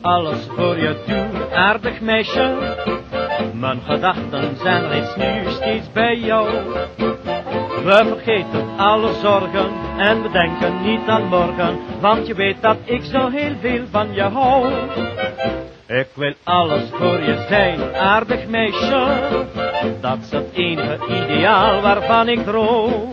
alles voor je doen, aardig meisje. Mijn gedachten zijn reeds nu steeds bij jou. We vergeten alle zorgen en we denken niet aan morgen, want je weet dat ik zo heel veel van je hou. Ik wil alles voor je zijn, aardig meisje. Dat is het enige ideaal waarvan ik droom.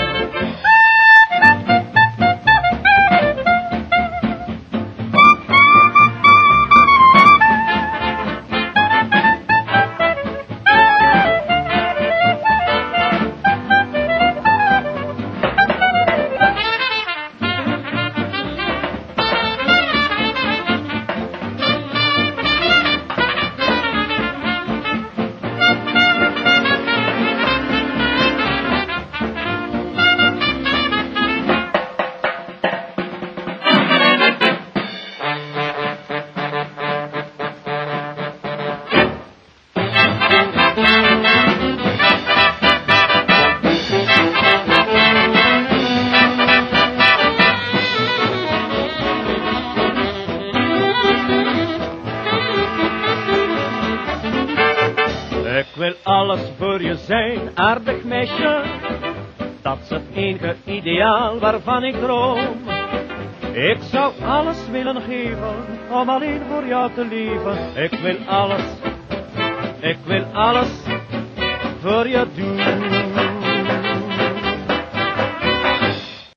Ik wil alles voor je zijn, aardig meisje. Dat is het enige ideaal waarvan ik droom. Ik zou alles willen geven om alleen voor jou te leven. Ik wil alles, ik wil alles voor je doen.